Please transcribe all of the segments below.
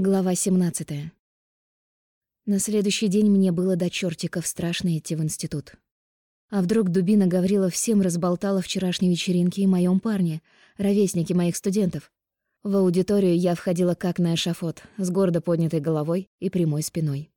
Глава 17. На следующий день мне было до чертиков страшно идти в институт. А вдруг Дубина Гаврила всем разболтала вчерашней вечеринке и моем парне, ровеснике моих студентов. В аудиторию я входила как на эшафот, с гордо поднятой головой и прямой спиной.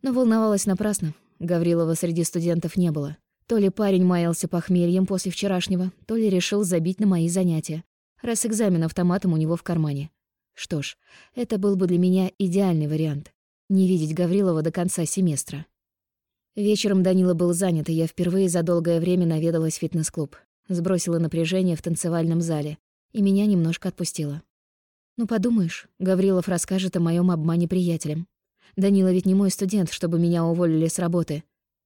Но волновалась напрасно. Гаврилова среди студентов не было. То ли парень маялся похмельем после вчерашнего, то ли решил забить на мои занятия, раз экзамен автоматом у него в кармане. Что ж, это был бы для меня идеальный вариант — не видеть Гаврилова до конца семестра. Вечером Данила был занят, и я впервые за долгое время наведалась в фитнес-клуб. Сбросила напряжение в танцевальном зале, и меня немножко отпустило. Ну, подумаешь, Гаврилов расскажет о моем обмане приятелям. Данила ведь не мой студент, чтобы меня уволили с работы.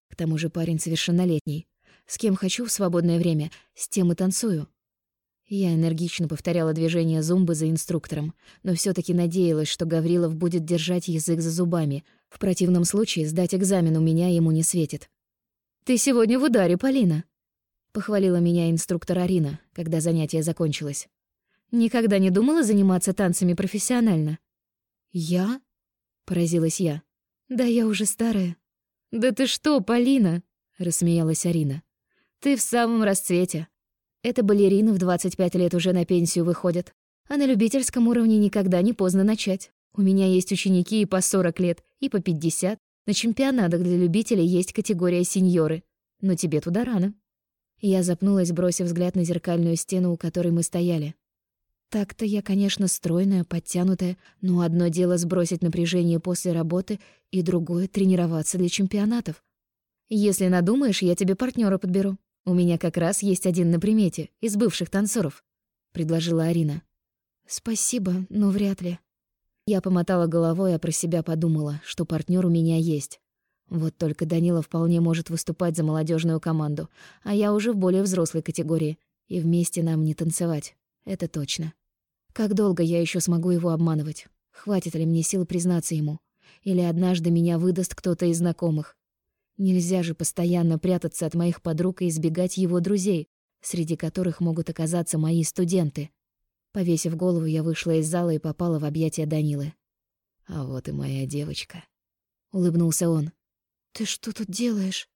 К тому же парень совершеннолетний. С кем хочу в свободное время, с тем и танцую. Я энергично повторяла движения зумбы за инструктором, но все таки надеялась, что Гаврилов будет держать язык за зубами. В противном случае сдать экзамен у меня ему не светит. «Ты сегодня в ударе, Полина!» — похвалила меня инструктор Арина, когда занятие закончилось. «Никогда не думала заниматься танцами профессионально?» «Я?» — поразилась я. «Да я уже старая». «Да ты что, Полина?» — рассмеялась Арина. «Ты в самом расцвете. Это балерины в 25 лет уже на пенсию выходят. А на любительском уровне никогда не поздно начать. У меня есть ученики и по 40 лет, и по 50. На чемпионатах для любителей есть категория сеньоры. Но тебе туда рано. Я запнулась, бросив взгляд на зеркальную стену, у которой мы стояли. Так-то я, конечно, стройная, подтянутая, но одно дело сбросить напряжение после работы, и другое — тренироваться для чемпионатов. Если надумаешь, я тебе партнера подберу. «У меня как раз есть один на примете, из бывших танцоров», — предложила Арина. «Спасибо, но вряд ли». Я помотала головой, а про себя подумала, что партнер у меня есть. Вот только Данила вполне может выступать за молодежную команду, а я уже в более взрослой категории, и вместе нам не танцевать. Это точно. Как долго я еще смогу его обманывать? Хватит ли мне сил признаться ему? Или однажды меня выдаст кто-то из знакомых? Нельзя же постоянно прятаться от моих подруг и избегать его друзей, среди которых могут оказаться мои студенты. Повесив голову, я вышла из зала и попала в объятия Данилы. «А вот и моя девочка», — улыбнулся он. «Ты что тут делаешь?»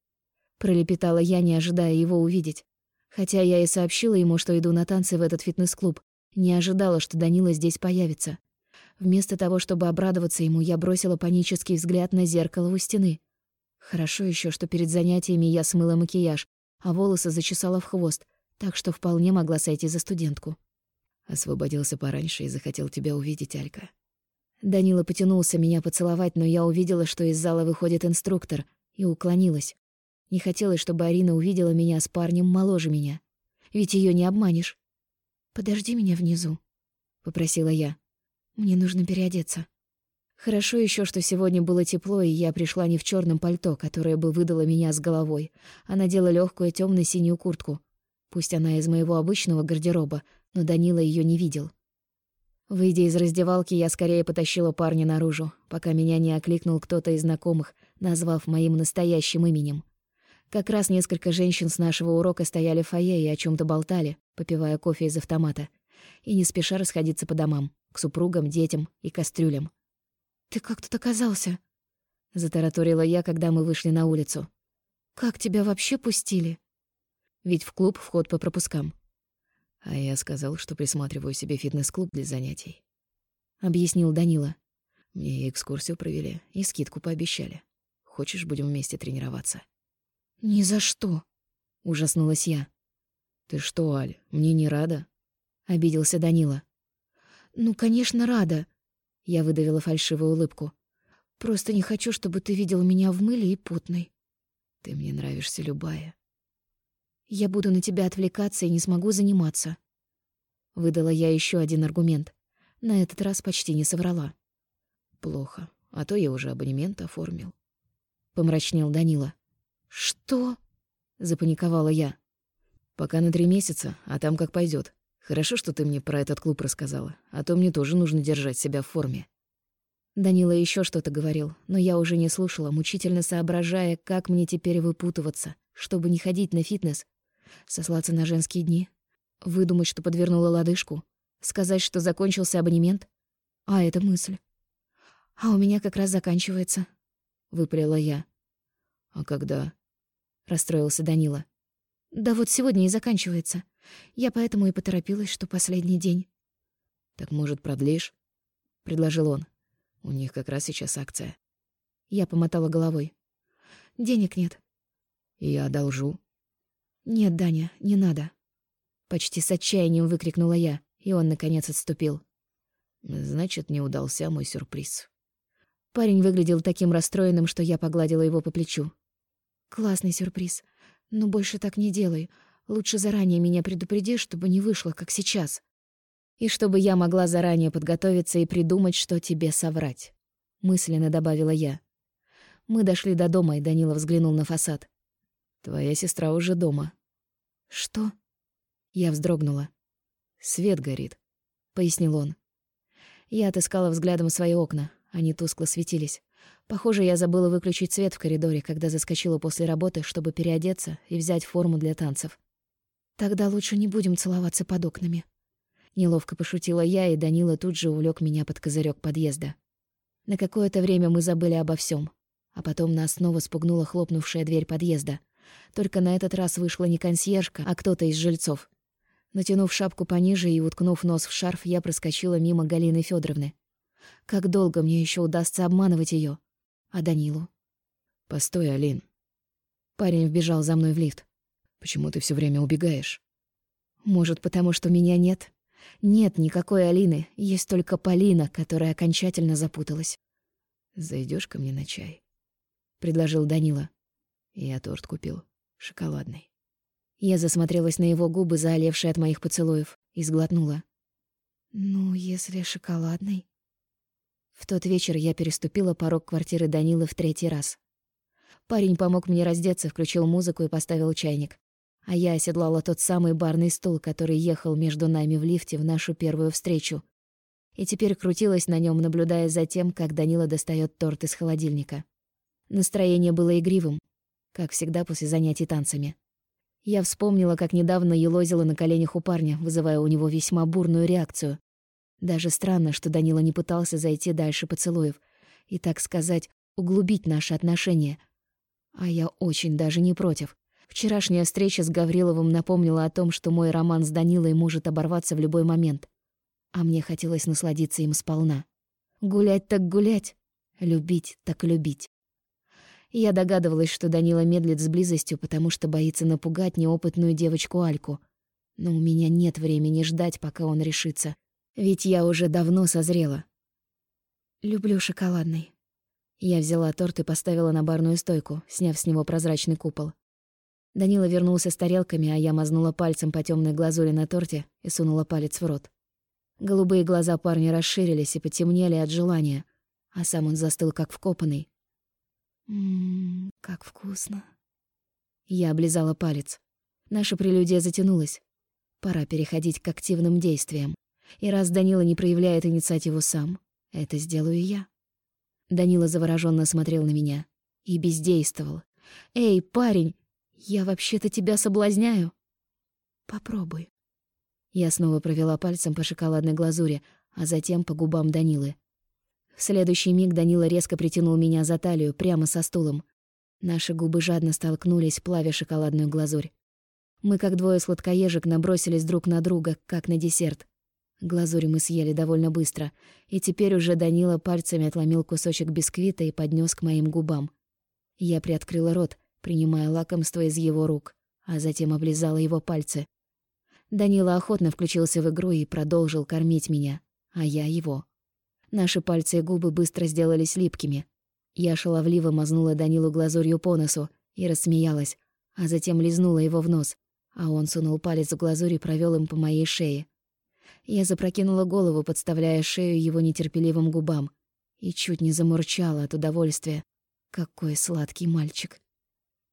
Пролепетала я, не ожидая его увидеть. Хотя я и сообщила ему, что иду на танцы в этот фитнес-клуб, не ожидала, что Данила здесь появится. Вместо того, чтобы обрадоваться ему, я бросила панический взгляд на зеркало у стены. Хорошо еще, что перед занятиями я смыла макияж, а волосы зачесала в хвост, так что вполне могла сойти за студентку. Освободился пораньше и захотел тебя увидеть, Алька. Данила потянулся меня поцеловать, но я увидела, что из зала выходит инструктор, и уклонилась. Не хотелось, чтобы Арина увидела меня с парнем моложе меня. Ведь ее не обманешь. «Подожди меня внизу», — попросила я. «Мне нужно переодеться». Хорошо еще, что сегодня было тепло, и я пришла не в черном пальто, которое бы выдало меня с головой, а надела легкую темно синюю куртку. Пусть она из моего обычного гардероба, но Данила ее не видел. Выйдя из раздевалки, я скорее потащила парня наружу, пока меня не окликнул кто-то из знакомых, назвав моим настоящим именем. Как раз несколько женщин с нашего урока стояли в фойе и о чем то болтали, попивая кофе из автомата, и не спеша расходиться по домам, к супругам, детям и кастрюлям. «Ты как тут оказался?» — затараторила я, когда мы вышли на улицу. «Как тебя вообще пустили?» Ведь в клуб вход по пропускам. А я сказал, что присматриваю себе фитнес-клуб для занятий. Объяснил Данила. Мне экскурсию провели и скидку пообещали. Хочешь, будем вместе тренироваться? «Ни за что!» — ужаснулась я. «Ты что, Аль, мне не рада?» — обиделся Данила. «Ну, конечно, рада. Я выдавила фальшивую улыбку. Просто не хочу, чтобы ты видел меня в мыле и потной. Ты мне нравишься любая. Я буду на тебя отвлекаться и не смогу заниматься. Выдала я еще один аргумент. На этот раз почти не соврала. Плохо, а то я уже абонемент оформил. Помрачнел Данила. Что? Запаниковала я. Пока на три месяца, а там как пойдет. Хорошо, что ты мне про этот клуб рассказала, а то мне тоже нужно держать себя в форме. Данила еще что-то говорил, но я уже не слушала, мучительно соображая, как мне теперь выпутываться, чтобы не ходить на фитнес, сослаться на женские дни, выдумать, что подвернула лодыжку, сказать, что закончился абонемент. А это мысль. «А у меня как раз заканчивается», — выпалила я. «А когда?» — расстроился Данила. «Да вот сегодня и заканчивается. Я поэтому и поторопилась, что последний день». «Так, может, продлишь?» — предложил он. «У них как раз сейчас акция». Я помотала головой. «Денег нет». «Я одолжу». «Нет, Даня, не надо». Почти с отчаянием выкрикнула я, и он, наконец, отступил. «Значит, не удался мой сюрприз». Парень выглядел таким расстроенным, что я погладила его по плечу. «Классный сюрприз. Но больше так не делай. Лучше заранее меня предупреди, чтобы не вышло, как сейчас. И чтобы я могла заранее подготовиться и придумать, что тебе соврать», — мысленно добавила я. Мы дошли до дома, и Данила взглянул на фасад. «Твоя сестра уже дома». «Что?» Я вздрогнула. «Свет горит», — пояснил он. Я отыскала взглядом свои окна. Они тускло светились. Похоже, я забыла выключить свет в коридоре, когда заскочила после работы, чтобы переодеться и взять форму для танцев. «Тогда лучше не будем целоваться под окнами». Неловко пошутила я, и Данила тут же увлек меня под козырек подъезда. На какое-то время мы забыли обо всем, А потом нас снова спугнула хлопнувшая дверь подъезда. Только на этот раз вышла не консьержка, а кто-то из жильцов. Натянув шапку пониже и уткнув нос в шарф, я проскочила мимо Галины Федоровны. Как долго мне еще удастся обманывать ее? А Данилу? Постой, Алин. Парень вбежал за мной в лифт. Почему ты все время убегаешь? Может, потому что меня нет? Нет никакой Алины, есть только Полина, которая окончательно запуталась. Зайдешь ко мне на чай? предложил Данила. Я торт купил, шоколадный. Я засмотрелась на его губы, заолевшие от моих поцелуев, и сглотнула. Ну, если шоколадный. В тот вечер я переступила порог квартиры Данилы в третий раз. Парень помог мне раздеться, включил музыку и поставил чайник. А я оседлала тот самый барный стул, который ехал между нами в лифте в нашу первую встречу. И теперь крутилась на нем, наблюдая за тем, как Данила достает торт из холодильника. Настроение было игривым, как всегда после занятий танцами. Я вспомнила, как недавно елозила на коленях у парня, вызывая у него весьма бурную реакцию. Даже странно, что Данила не пытался зайти дальше поцелуев и, так сказать, углубить наши отношения. А я очень даже не против. Вчерашняя встреча с Гавриловым напомнила о том, что мой роман с Данилой может оборваться в любой момент. А мне хотелось насладиться им сполна. Гулять так гулять, любить так любить. Я догадывалась, что Данила медлит с близостью, потому что боится напугать неопытную девочку Альку. Но у меня нет времени ждать, пока он решится. Ведь я уже давно созрела. Люблю шоколадный. Я взяла торт и поставила на барную стойку, сняв с него прозрачный купол. Данила вернулся с тарелками, а я мазнула пальцем по темной глазури на торте и сунула палец в рот. Голубые глаза парня расширились и потемнели от желания, а сам он застыл как вкопанный. Ммм, как вкусно. Я облизала палец. Наша прелюдия затянулась. Пора переходить к активным действиям. И раз Данила не проявляет инициативу сам, это сделаю я. Данила завороженно смотрел на меня и бездействовал. «Эй, парень, я вообще-то тебя соблазняю». «Попробуй». Я снова провела пальцем по шоколадной глазури, а затем по губам Данилы. В следующий миг Данила резко притянул меня за талию прямо со стулом. Наши губы жадно столкнулись, плавя шоколадную глазурь. Мы, как двое сладкоежек, набросились друг на друга, как на десерт. Глазурь мы съели довольно быстро, и теперь уже Данила пальцами отломил кусочек бисквита и поднес к моим губам. Я приоткрыла рот, принимая лакомство из его рук, а затем облизала его пальцы. Данила охотно включился в игру и продолжил кормить меня, а я его. Наши пальцы и губы быстро сделались липкими. Я шаловливо мазнула Данилу глазурью по носу и рассмеялась, а затем лизнула его в нос, а он сунул палец в глазурь и провёл им по моей шее. Я запрокинула голову, подставляя шею его нетерпеливым губам, и чуть не замурчала от удовольствия. Какой сладкий мальчик.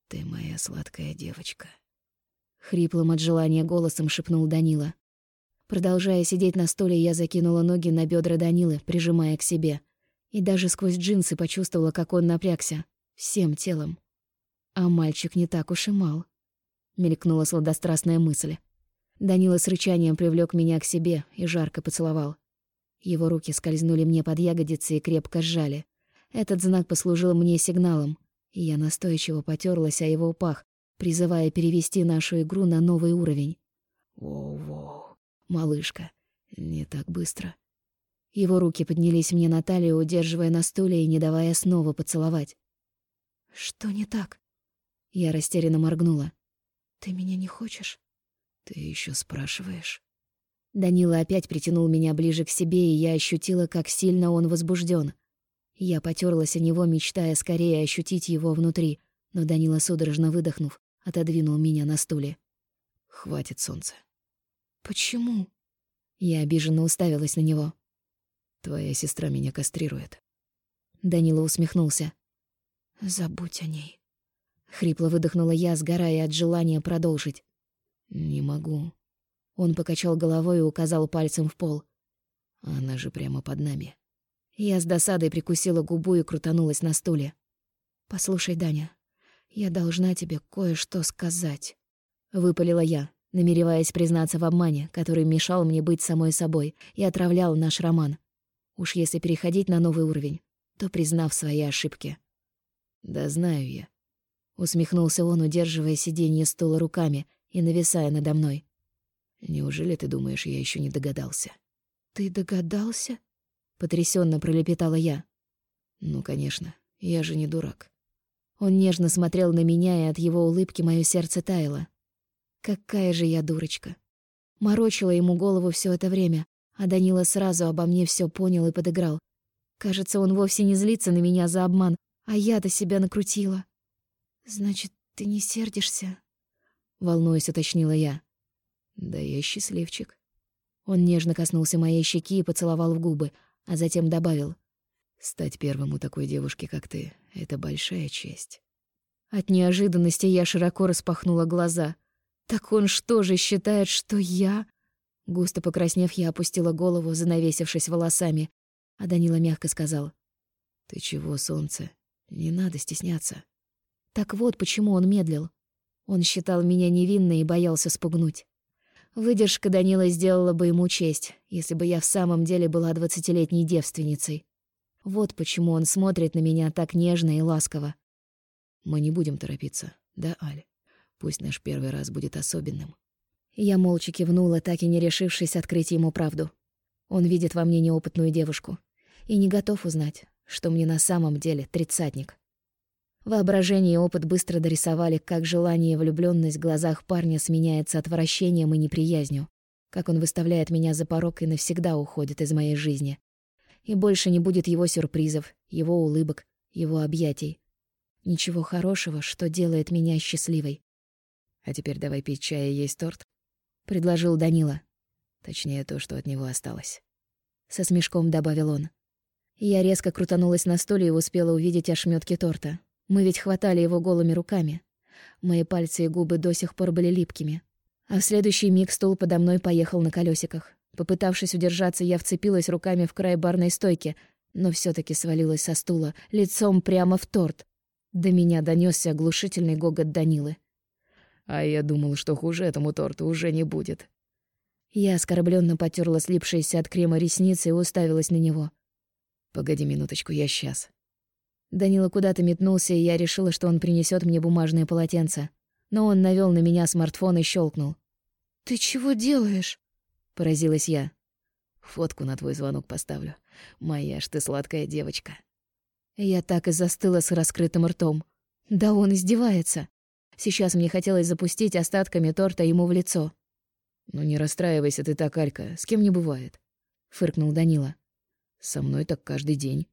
«Ты моя сладкая девочка», — хриплым от желания голосом шепнул Данила. Продолжая сидеть на стуле, я закинула ноги на бедра Данилы, прижимая к себе. И даже сквозь джинсы почувствовала, как он напрягся. Всем телом. А мальчик не так уж и мал. Мелькнула сладострастная мысль. Данила с рычанием привлек меня к себе и жарко поцеловал. Его руки скользнули мне под ягодицы и крепко сжали. Этот знак послужил мне сигналом, и я настойчиво потерлась о его пах, призывая перевести нашу игру на новый уровень. «Воу-воу, малышка, не так быстро». Его руки поднялись мне на талию, удерживая на стуле и не давая снова поцеловать. «Что не так?» Я растерянно моргнула. «Ты меня не хочешь?» «Ты еще спрашиваешь?» Данила опять притянул меня ближе к себе, и я ощутила, как сильно он возбужден. Я потерлась о него, мечтая скорее ощутить его внутри, но Данила, судорожно выдохнув, отодвинул меня на стуле. «Хватит солнца». «Почему?» Я обиженно уставилась на него. «Твоя сестра меня кастрирует». Данила усмехнулся. «Забудь о ней». Хрипло выдохнула я, сгорая от желания продолжить. «Не могу». Он покачал головой и указал пальцем в пол. «Она же прямо под нами». Я с досадой прикусила губу и крутанулась на стуле. «Послушай, Даня, я должна тебе кое-что сказать», — выпалила я, намереваясь признаться в обмане, который мешал мне быть самой собой и отравлял наш роман. Уж если переходить на новый уровень, то признав свои ошибки. «Да знаю я», — усмехнулся он, удерживая сиденье стула руками и нависая надо мной. «Неужели ты думаешь, я еще не догадался?» «Ты догадался?» — потрясенно пролепетала я. «Ну, конечно, я же не дурак». Он нежно смотрел на меня, и от его улыбки мое сердце таяло. Какая же я дурочка. Морочила ему голову все это время, а Данила сразу обо мне все понял и подыграл. Кажется, он вовсе не злится на меня за обман, а я-то себя накрутила. «Значит, ты не сердишься?» — волнуясь, уточнила я. «Да я счастливчик». Он нежно коснулся моей щеки и поцеловал в губы, а затем добавил. «Стать первым у такой девушки, как ты, — это большая честь». От неожиданности я широко распахнула глаза. «Так он что же считает, что я...» Густо покраснев, я опустила голову, занавесившись волосами, а Данила мягко сказал. «Ты чего, солнце? Не надо стесняться». Так вот, почему он медлил. Он считал меня невинной и боялся спугнуть. Выдержка Данила сделала бы ему честь, если бы я в самом деле была двадцатилетней девственницей. Вот почему он смотрит на меня так нежно и ласково. Мы не будем торопиться, да, Аль? Пусть наш первый раз будет особенным. Я молча кивнула, так и не решившись открыть ему правду. Он видит во мне неопытную девушку и не готов узнать, что мне на самом деле тридцатник. Воображение и опыт быстро дорисовали, как желание и влюблённость в глазах парня сменяется отвращением и неприязнью, как он выставляет меня за порог и навсегда уходит из моей жизни. И больше не будет его сюрпризов, его улыбок, его объятий. Ничего хорошего, что делает меня счастливой. «А теперь давай пить чай и есть торт», — предложил Данила. Точнее, то, что от него осталось. Со смешком добавил он. Я резко крутанулась на стуле и успела увидеть ошметки торта. Мы ведь хватали его голыми руками. Мои пальцы и губы до сих пор были липкими. А в следующий миг стул подо мной поехал на колесиках. Попытавшись удержаться, я вцепилась руками в край барной стойки, но все таки свалилась со стула, лицом прямо в торт. До меня донесся оглушительный гогот Данилы. «А я думал, что хуже этому торту уже не будет». Я оскорбленно потерла слипшиеся от крема ресницы и уставилась на него. «Погоди минуточку, я сейчас. Данила куда-то метнулся, и я решила, что он принесет мне бумажное полотенце. Но он навел на меня смартфон и щелкнул. «Ты чего делаешь?» — поразилась я. «Фотку на твой звонок поставлю. Моя ж ты сладкая девочка». Я так и застыла с раскрытым ртом. Да он издевается. Сейчас мне хотелось запустить остатками торта ему в лицо. «Ну не расстраивайся ты так, Алька, с кем не бывает», — фыркнул Данила. «Со мной так каждый день».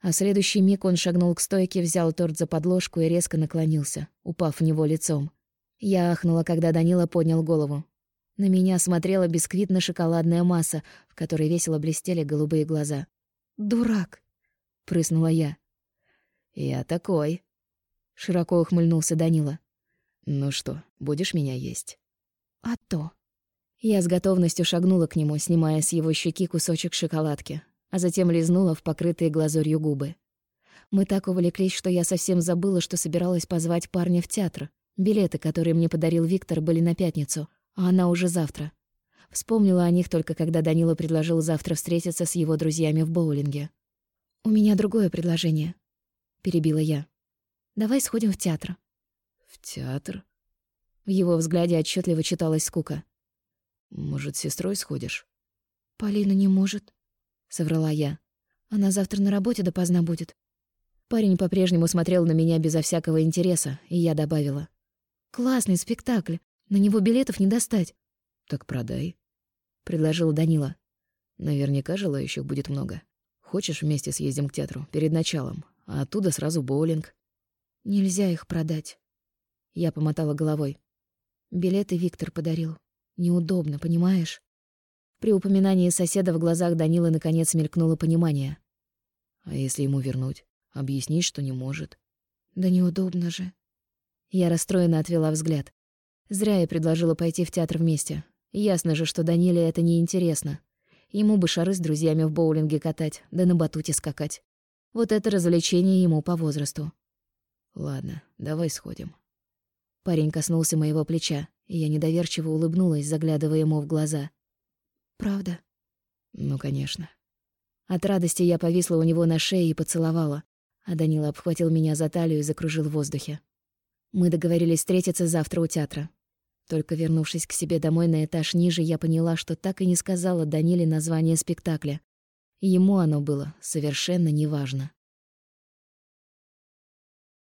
А следующий миг он шагнул к стойке, взял торт за подложку и резко наклонился, упав в него лицом. Я ахнула, когда Данила поднял голову. На меня смотрела бисквитно-шоколадная масса, в которой весело блестели голубые глаза. «Дурак!» — прыснула я. «Я такой!» — широко ухмыльнулся Данила. «Ну что, будешь меня есть?» «А то!» Я с готовностью шагнула к нему, снимая с его щеки кусочек шоколадки, а затем лизнула в покрытые глазурью губы. Мы так увлеклись, что я совсем забыла, что собиралась позвать парня в театр. Билеты, которые мне подарил Виктор, были на пятницу, а она уже завтра. Вспомнила о них только когда Данила предложил завтра встретиться с его друзьями в боулинге. «У меня другое предложение», — перебила я. «Давай сходим в театр». «В театр?» В его взгляде отчетливо читалась скука. «Может, с сестрой сходишь?» «Полина не может», — соврала я. «Она завтра на работе допоздна будет». Парень по-прежнему смотрел на меня безо всякого интереса, и я добавила. «Классный спектакль. На него билетов не достать». «Так продай», — предложил Данила. «Наверняка желающих будет много. Хочешь, вместе съездим к театру перед началом, а оттуда сразу боулинг?» «Нельзя их продать». Я помотала головой. Билеты Виктор подарил. Неудобно, понимаешь? При упоминании соседа в глазах Данилы наконец мелькнуло понимание. А если ему вернуть? Объяснить, что не может? Да неудобно же. Я расстроенно отвела взгляд. Зря я предложила пойти в театр вместе. Ясно же, что Даниле это не интересно. Ему бы шары с друзьями в боулинге катать, да на батуте скакать. Вот это развлечение ему по возрасту. Ладно, давай сходим. Парень коснулся моего плеча, и я недоверчиво улыбнулась, заглядывая ему в глаза. «Правда?» «Ну, конечно». От радости я повисла у него на шее и поцеловала, а Данила обхватил меня за талию и закружил в воздухе. Мы договорились встретиться завтра у театра. Только вернувшись к себе домой на этаж ниже, я поняла, что так и не сказала Даниле название спектакля. Ему оно было совершенно неважно.